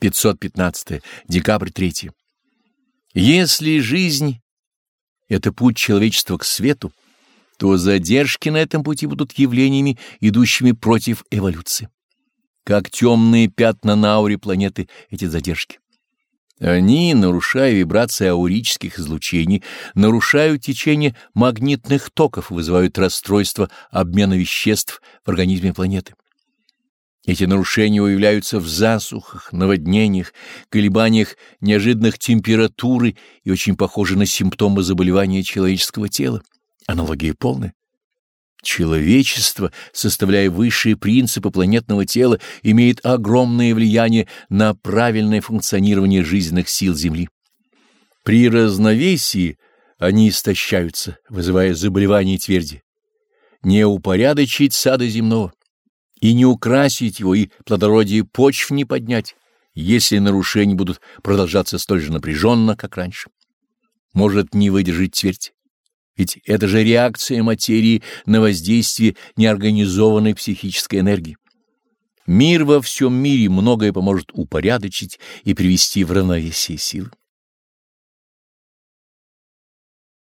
515. Декабрь 3. Если жизнь — это путь человечества к свету, то задержки на этом пути будут явлениями, идущими против эволюции. Как темные пятна на ауре планеты эти задержки. Они, нарушая вибрации аурических излучений, нарушают течение магнитных токов, вызывают расстройство обмена веществ в организме планеты. Эти нарушения выявляются в засухах, наводнениях, колебаниях неожиданных температуры и очень похожи на симптомы заболевания человеческого тела. Аналогия полная. Человечество, составляя высшие принципы планетного тела, имеет огромное влияние на правильное функционирование жизненных сил Земли. При разновесии они истощаются, вызывая заболевания тверди. Не упорядочить сада земного и не украсить его, и плодородие почв не поднять, если нарушения будут продолжаться столь же напряженно, как раньше. Может не выдержать твердь. Ведь это же реакция материи на воздействие неорганизованной психической энергии. Мир во всем мире многое поможет упорядочить и привести в равновесие силы.